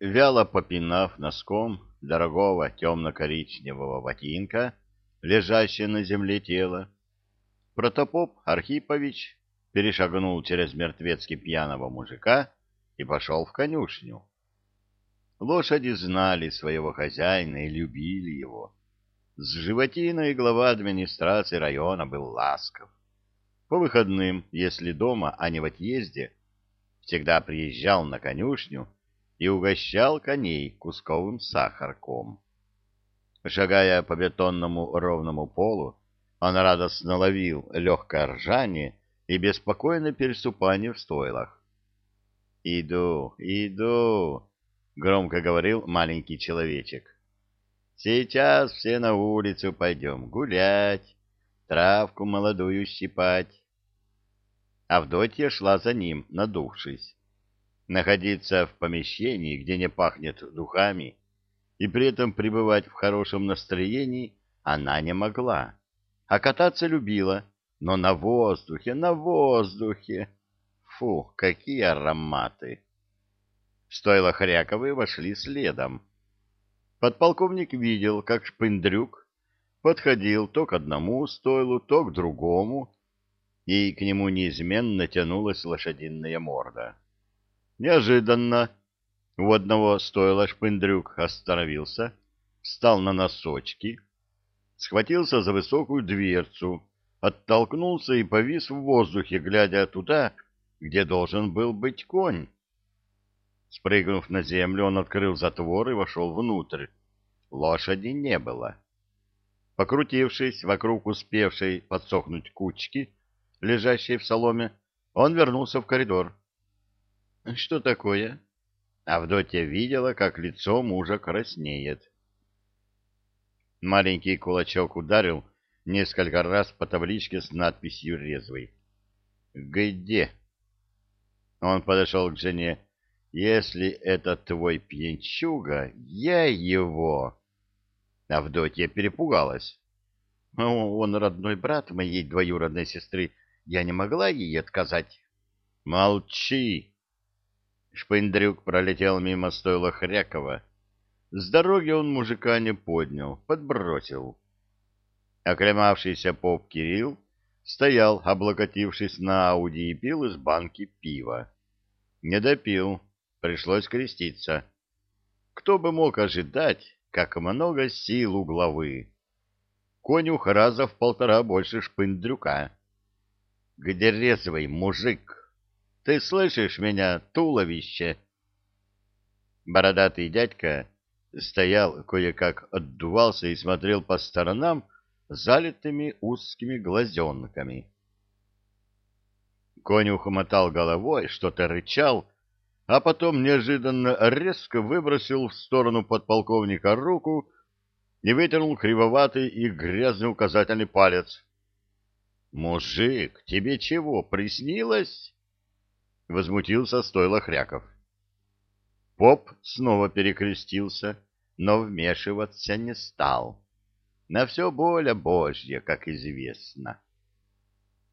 Вяло попинав носком дорогого темно-коричневого ботинка, лежащее на земле тело, протопоп Архипович перешагнул через мертвецки пьяного мужика и пошел в конюшню. Лошади знали своего хозяина и любили его. С животиной глава администрации района был ласков. По выходным, если дома, а не в отъезде, всегда приезжал на конюшню и угощал коней кусковым сахарком. Шагая по бетонному ровному полу, он радостно ловил легкое ржание и беспокойное переступание в стойлах. «Иду, иду!» — громко говорил маленький человечек. «Сейчас все на улицу пойдем гулять, травку молодую щипать». Авдотья шла за ним, надувшись. Находиться в помещении, где не пахнет духами, и при этом пребывать в хорошем настроении она не могла. А кататься любила, но на воздухе, на воздухе. Фу, какие ароматы! Стоило Хряковы вошли следом. Подполковник видел, как Шпындрюк подходил то к одному стойлу, то к другому, и к нему неизменно тянулась лошадиная морда. Неожиданно у одного стойла Шпындрюк остановился, встал на носочки, схватился за высокую дверцу, оттолкнулся и повис в воздухе, глядя туда, где должен был быть конь. Спрыгнув на землю, он открыл затвор и вошел внутрь. Лошади не было. Покрутившись вокруг успевшей подсохнуть кучки, лежащей в соломе, он вернулся в коридор. — Что такое? Авдотья видела, как лицо мужа краснеет. Маленький кулачок ударил несколько раз по табличке с надписью «Резвый». «Где?» Он подошел к жене. «Если это твой пьянчуга, я его...» Авдотья перепугалась. «Он родной брат моей двоюродной сестры. Я не могла ей отказать». «Молчи!» Шпындрюк пролетел мимо стойла Хрякова. С дороги он мужика не поднял, подбросил. Оклемавшийся поп Кирилл стоял, облокотившись на Ауди, и пил из банки пива. Не допил, пришлось креститься. Кто бы мог ожидать, как много сил у главы. Конюх раза в полтора больше шпындрюка. Где резвый мужик? Ты слышишь меня, туловище? Бородатый дядька стоял, кое-как отдувался и смотрел по сторонам залитыми узкими глазенками. Конюх мотал головой, что-то рычал, а потом неожиданно резко выбросил в сторону подполковника руку и вытянул кривоватый и грязный указательный палец. «Мужик, тебе чего, приснилось?» Возмутился стойло Хряков. Поп снова перекрестился, но вмешиваться не стал. На все воля Божья, как известно.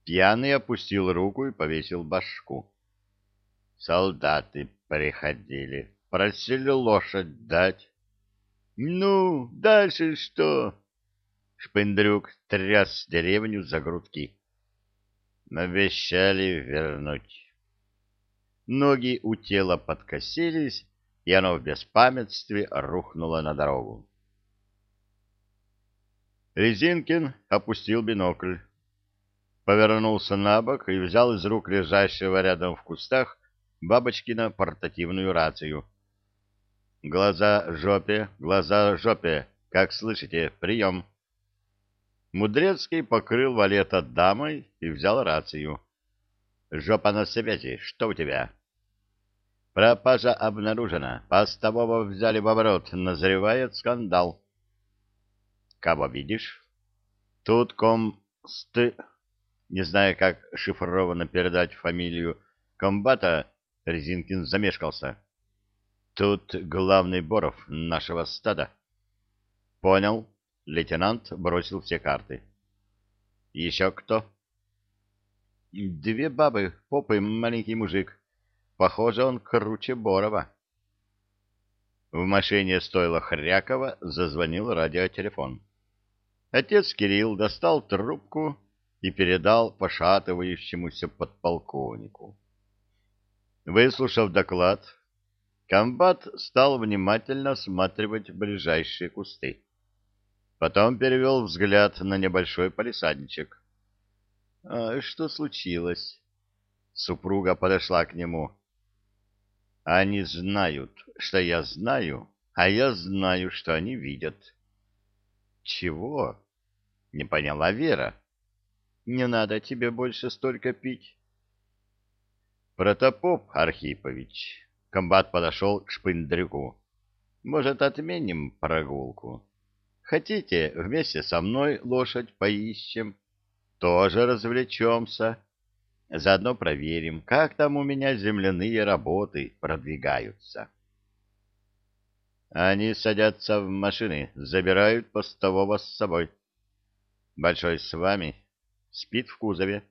Пьяный опустил руку и повесил башку. Солдаты приходили, просили лошадь дать. Ну, дальше что? Шпындрюк тряс деревню за грудки. Обещали вернуть. Ноги у тела подкосились, и оно в беспамятстве рухнуло на дорогу. Резинкин опустил бинокль, повернулся на бок и взял из рук лежащего рядом в кустах Бабочкина портативную рацию. «Глаза жопе, глаза жопе, как слышите, прием!» Мудрецкий покрыл валета дамой и взял рацию. «Жопа на связи, что у тебя?» Пропажа обнаружена. Постового взяли в оборот. Назревает скандал. Кого видишь? Тут ком... Ст... Не знаю, как шифрованно передать фамилию комбата, Резинкин замешкался. Тут главный Боров нашего стада. Понял. Лейтенант бросил все карты. Еще кто? Две бабы, попы, маленький мужик. Похоже, он круче Борова. В машине стойла Хрякова зазвонил радиотелефон. Отец Кирилл достал трубку и передал пошатывающемуся подполковнику. Выслушав доклад, комбат стал внимательно осматривать ближайшие кусты. Потом перевел взгляд на небольшой палисадничек. «А что случилось?» Супруга подошла к нему. «Они знают, что я знаю, а я знаю, что они видят». «Чего?» — не поняла Вера. «Не надо тебе больше столько пить». «Протопоп Архипович», — комбат подошел к Шпындрюку. «Может, отменим прогулку? Хотите, вместе со мной лошадь поищем?» тоже развлечемся. Заодно проверим, как там у меня земляные работы продвигаются. Они садятся в машины, забирают постового с собой. Большой с вами, спит в кузове.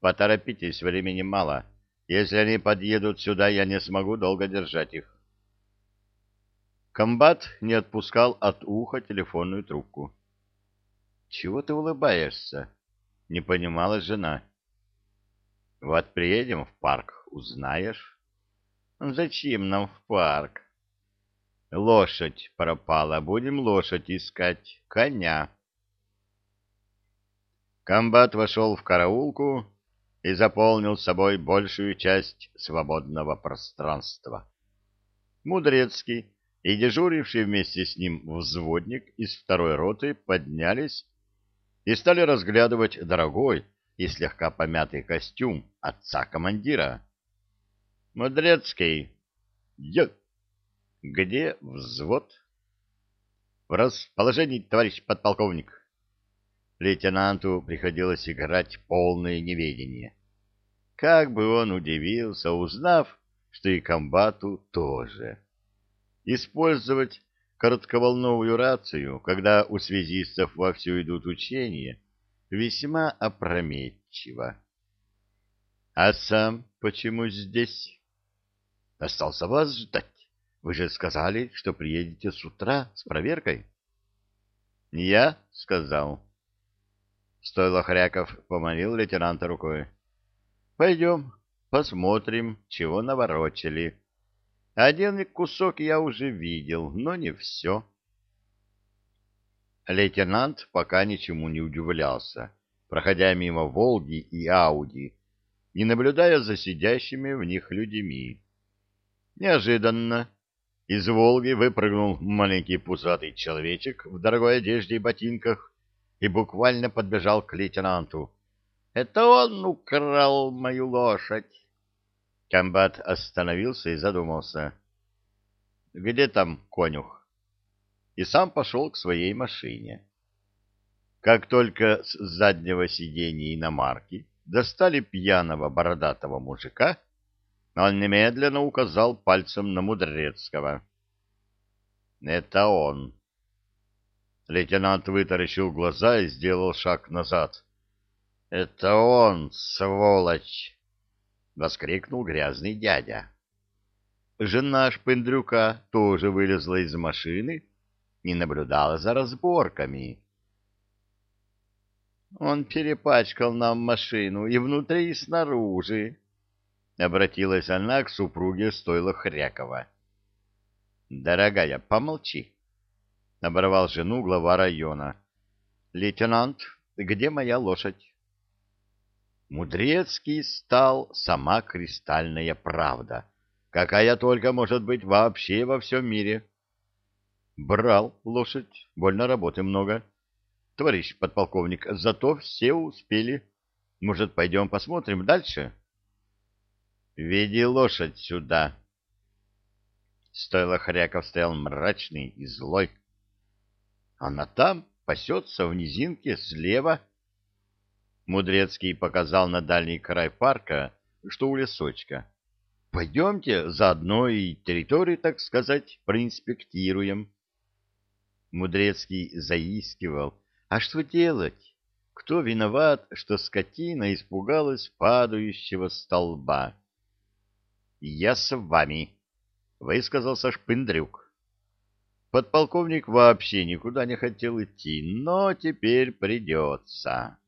Поторопитесь, времени мало. Если они подъедут сюда, я не смогу долго держать их. Комбат не отпускал от уха телефонную трубку. — Чего ты улыбаешься? — не понимала жена. — Вот приедем в парк, узнаешь. — Зачем нам в парк? — Лошадь пропала, будем лошадь искать, коня. Комбат вошел в караулку и заполнил собой большую часть свободного пространства. Мудрецкий и дежуривший вместе с ним взводник из второй роты поднялись и стали разглядывать дорогой и слегка помятый костюм отца-командира. «Мудрецкий!» «Я!» «Где взвод?» «В расположении, товарищ подполковник!» Лейтенанту приходилось играть полное неведение. Как бы он удивился, узнав, что и комбату тоже. Использовать коротковолновую рацию, когда у связистов вовсю идут учения, весьма опрометчиво. — А сам почему здесь? — Остался вас ждать. Вы же сказали, что приедете с утра с проверкой. — Я сказал. Стойло Хряков помолил лейтенанта рукой. — Пойдем, посмотрим, чего наворочили. Один кусок я уже видел, но не все. Лейтенант пока ничему не удивлялся, проходя мимо «Волги» и «Ауди» и наблюдая за сидящими в них людьми. Неожиданно из «Волги» выпрыгнул маленький пузатый человечек в дорогой одежде и ботинках и буквально подбежал к лейтенанту. «Это он украл мою лошадь!» Комбат остановился и задумался. «Где там конюх?» И сам пошел к своей машине. Как только с заднего сиденья иномарки достали пьяного бородатого мужика, он немедленно указал пальцем на Мудрецкого. «Это он». Лейтенант вытаращил глаза и сделал шаг назад. «Это он, сволочь!» воскликнул грязный дядя. Жена Шпендрюка тоже вылезла из машины и наблюдала за разборками. «Он перепачкал нам машину и внутри, и снаружи», — обратилась она к супруге стойла Хрякова. «Дорогая, помолчи», — оборвал жену глава района. «Лейтенант, где моя лошадь?» Мудрецкий стал сама кристальная правда, какая только может быть вообще во всем мире. Брал лошадь, больно работы много. Товарищ подполковник, зато все успели. Может, пойдем посмотрим дальше? Веди лошадь сюда. Стойло Хряков стоял мрачный и злой. Она там пасется в низинке слева Мудрецкий показал на дальний край парка, что у лесочка. Пойдемте заодно и территорию, так сказать, проинспектируем. Мудрецкий заискивал. А что делать? Кто виноват, что скотина испугалась падающего столба? — Я с вами, — высказался Шпындрюк. Подполковник вообще никуда не хотел идти, но теперь придется.